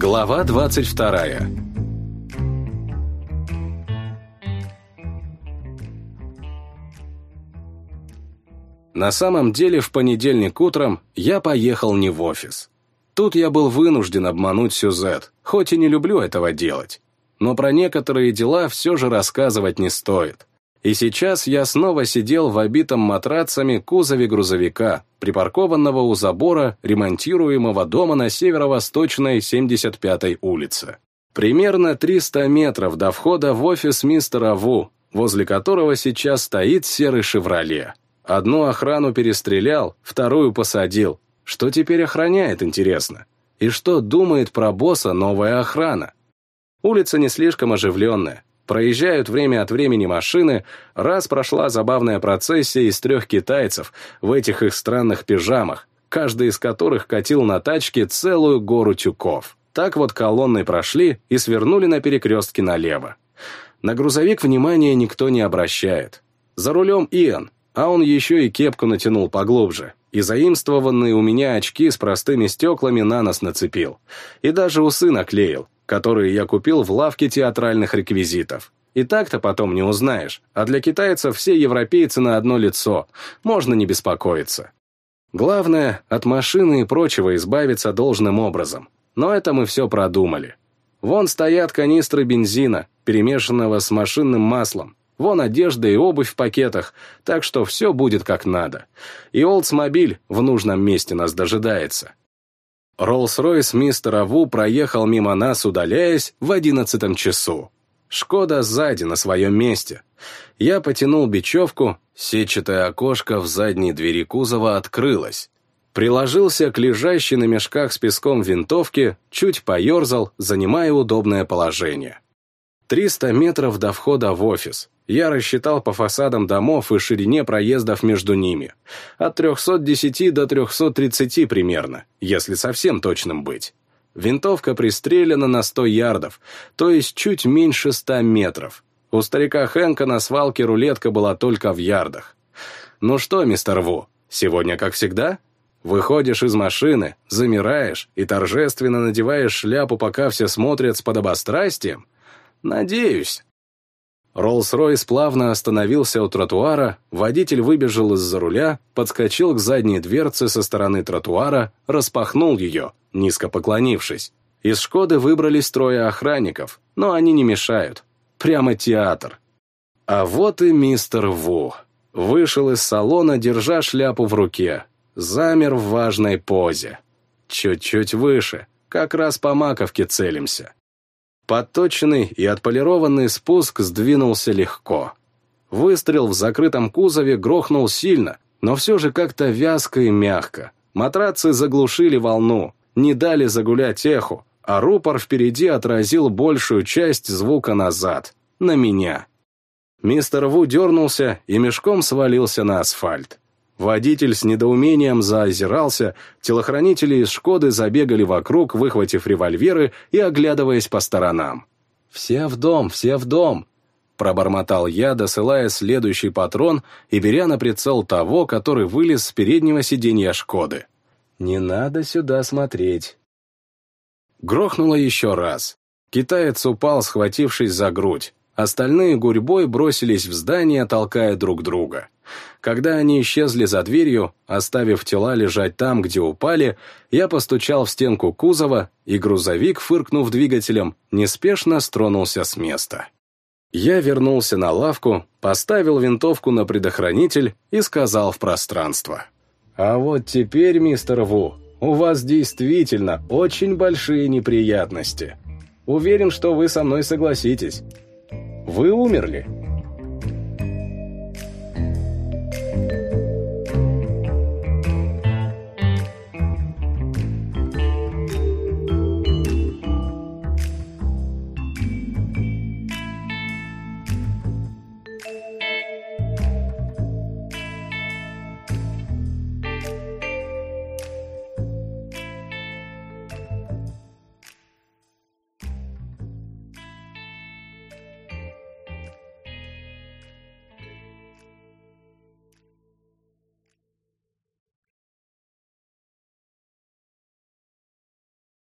Глава 22 На самом деле, в понедельник утром я поехал не в офис. Тут я был вынужден обмануть Сюзет, хоть и не люблю этого делать. Но про некоторые дела все же рассказывать не стоит. И сейчас я снова сидел в обитом матрацами кузове грузовика, припаркованного у забора ремонтируемого дома на северо-восточной 75-й улице. Примерно 300 метров до входа в офис мистера Ву, возле которого сейчас стоит серый «Шевроле». Одну охрану перестрелял, вторую посадил. Что теперь охраняет, интересно? И что думает про босса новая охрана? Улица не слишком оживленная. Проезжают время от времени машины, раз прошла забавная процессия из трех китайцев в этих их странных пижамах, каждый из которых катил на тачке целую гору тюков. Так вот колонны прошли и свернули на перекрестке налево. На грузовик внимания никто не обращает. За рулем Иэн, а он еще и кепку натянул поглубже, и заимствованные у меня очки с простыми стеклами на нос нацепил, и даже усы наклеил, которые я купил в лавке театральных реквизитов. И так-то потом не узнаешь, а для китайцев все европейцы на одно лицо, можно не беспокоиться. Главное, от машины и прочего избавиться должным образом. Но это мы все продумали. Вон стоят канистры бензина, перемешанного с машинным маслом, Вон одежда и обувь в пакетах, так что все будет как надо. И Олдсмобиль в нужном месте нас дожидается. Роллс-Ройс мистера Ву проехал мимо нас, удаляясь, в одиннадцатом часу. Шкода сзади, на своем месте. Я потянул бечевку, сетчатое окошко в задней двери кузова открылось. Приложился к лежащей на мешках с песком винтовке, чуть поерзал, занимая удобное положение. Триста метров до входа в офис. Я рассчитал по фасадам домов и ширине проездов между ними. От 310 до 330 примерно, если совсем точным быть. Винтовка пристрелена на 100 ярдов, то есть чуть меньше 100 метров. У старика Хэнка на свалке рулетка была только в ярдах. Ну что, мистер Ву, сегодня как всегда? Выходишь из машины, замираешь и торжественно надеваешь шляпу, пока все смотрят с подобострастием? Надеюсь. Роллс-Ройс плавно остановился у тротуара, водитель выбежал из-за руля, подскочил к задней дверце со стороны тротуара, распахнул ее, низко поклонившись. Из «Шкоды» выбрались трое охранников, но они не мешают. Прямо театр. А вот и мистер Ву. Вышел из салона, держа шляпу в руке. Замер в важной позе. Чуть-чуть выше, как раз по маковке целимся. Подточенный и отполированный спуск сдвинулся легко. Выстрел в закрытом кузове грохнул сильно, но все же как-то вязко и мягко. Матрацы заглушили волну, не дали загулять эху, а рупор впереди отразил большую часть звука назад, на меня. Мистер Ву дернулся и мешком свалился на асфальт. Водитель с недоумением заозирался, телохранители из «Шкоды» забегали вокруг, выхватив револьверы и оглядываясь по сторонам. «Все в дом, все в дом!» Пробормотал я, досылая следующий патрон и беря на прицел того, который вылез с переднего сиденья «Шкоды». «Не надо сюда смотреть». Грохнуло еще раз. Китаец упал, схватившись за грудь. Остальные гурьбой бросились в здание, толкая друг друга. Когда они исчезли за дверью, оставив тела лежать там, где упали, я постучал в стенку кузова, и грузовик, фыркнув двигателем, неспешно стронулся с места. Я вернулся на лавку, поставил винтовку на предохранитель и сказал в пространство. «А вот теперь, мистер Ву, у вас действительно очень большие неприятности. Уверен, что вы со мной согласитесь. Вы умерли,